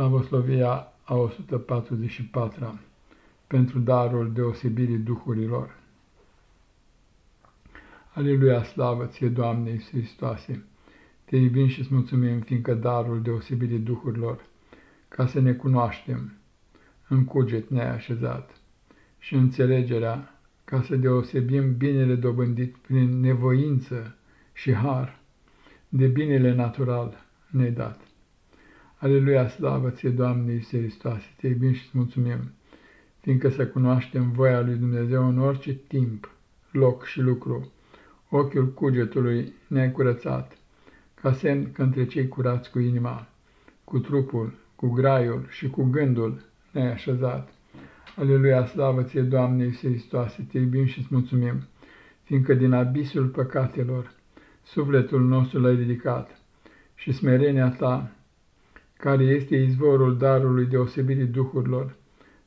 Slavoslovia a 144-a pentru darul deosebirii duhurilor. Aleluia, slavă ție, Doamne Iisus Hristoase! Te iubim și îți mulțumim, fiindcă darul deosebirii duhurilor, ca să ne cunoaștem, în cuget ne-ai așezat, și înțelegerea, ca să deosebim binele dobândit prin nevoință și har, de binele natural ne dat. Aleluia, slavă ție, Doamne Iisuse Hristoase, te iubim și îți mulțumim, fiindcă să cunoaștem voia lui Dumnezeu în orice timp, loc și lucru, ochiul cugetului ne-ai curățat, ca semn că între cei curați cu inima, cu trupul, cu graiul și cu gândul ne-ai așezat. Aleluia, slavă ție, Doamne Iisuse Hristoase, te iubim și îți mulțumim, fiindcă din abisul păcatelor sufletul nostru l-ai ridicat și smerenia ta care este izvorul darului deosebirii duhurilor,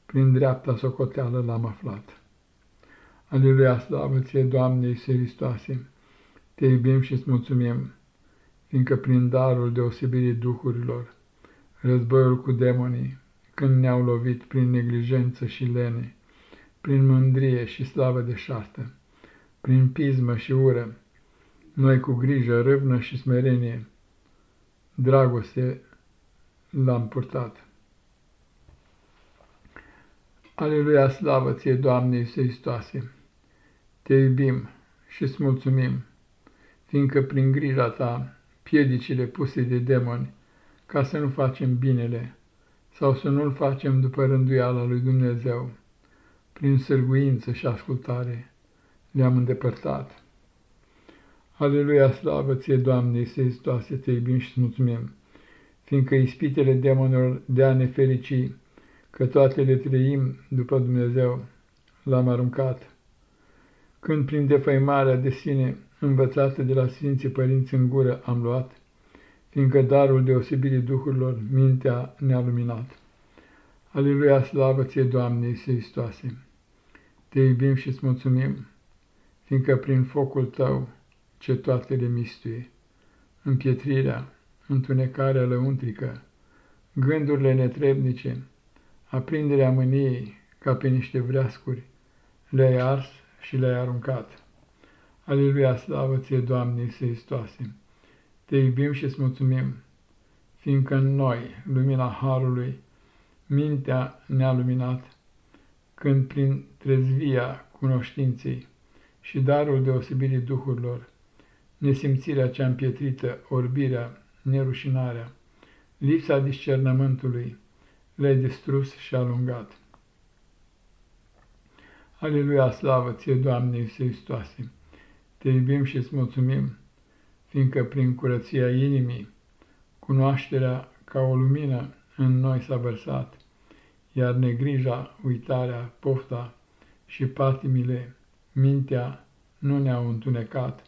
prin dreapta socoteală l-am aflat. Aleluia, slavă ție, Doamne Iisuse Hristoase, te iubim și îți mulțumim, fiindcă prin darul deosebirii duhurilor, războiul cu demonii, când ne-au lovit prin neglijență și lene, prin mândrie și slavă de șastă, prin pismă și ură, noi cu grijă, râvnă și smerenie, dragoste l-am purtat. Aleluia, slavă ție, Doamne Iisuse Hristoase! Te iubim și îți mulțumim, fiindcă prin grija ta piedicile puse de demoni, ca să nu facem binele sau să nu-l facem după rânduiala lui Dumnezeu, prin sârguință și ascultare le-am îndepărtat. Aleluia, slavă ție, Doamne Iisuse Hristoase, te iubim și îți mulțumim! Fiindcă ispitele demonilor de a ne ferici, că toate le trăim după Dumnezeu, l-am aruncat. Când prin defăimarea de sine învățată de la Sfinții Părinți în gură am luat, fiindcă darul deosebirii Duhurilor mintea ne-a luminat. Aleluia, slavă ție, Doamne Iisuse Hristoase! Te iubim și îți mulțumim, fiindcă prin focul tău ce toate le mistuie, împietrirea, întunecarea lăuntrică, gândurile netrebnice, aprinderea mâniei ca pe niște vreascuri, le-ai ars și le-ai aruncat. Aleluia, slavă ție, Doamne Iisuse Hristoase! Te iubim și îți mulțumim, fiindcă în noi, lumina Harului, mintea ne-a luminat, când prin trezvia cunoștinței și darul deosebirii duhurilor, nesimțirea cea împietrită, orbirea, nerușinarea, lipsa discernământului, le-ai distrus și alungat. Aleluia, slavă ție, Doamne Iisuse Hristoase! Te iubim și îți mulțumim, fiindcă prin curăția inimii, cunoașterea ca o lumină în noi s-a vărsat, iar negrija, uitarea, pofta și patimile, mintea nu ne-au întunecat,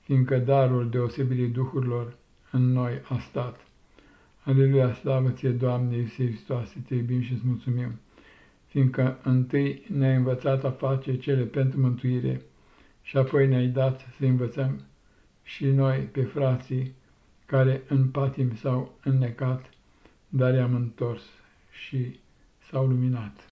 fiindcă darul deosebirii duhurilor în noi a stat. Aleluia, slavă ție, Doamne Iisuse Hristoase, te iubim și îți mulțumim, fiindcă întâi ne-ai învățat a face cele pentru mântuire și apoi ne-ai dat să învățăm și noi pe frații care în patim s-au înnecat, dar i-am întors și s-au luminat.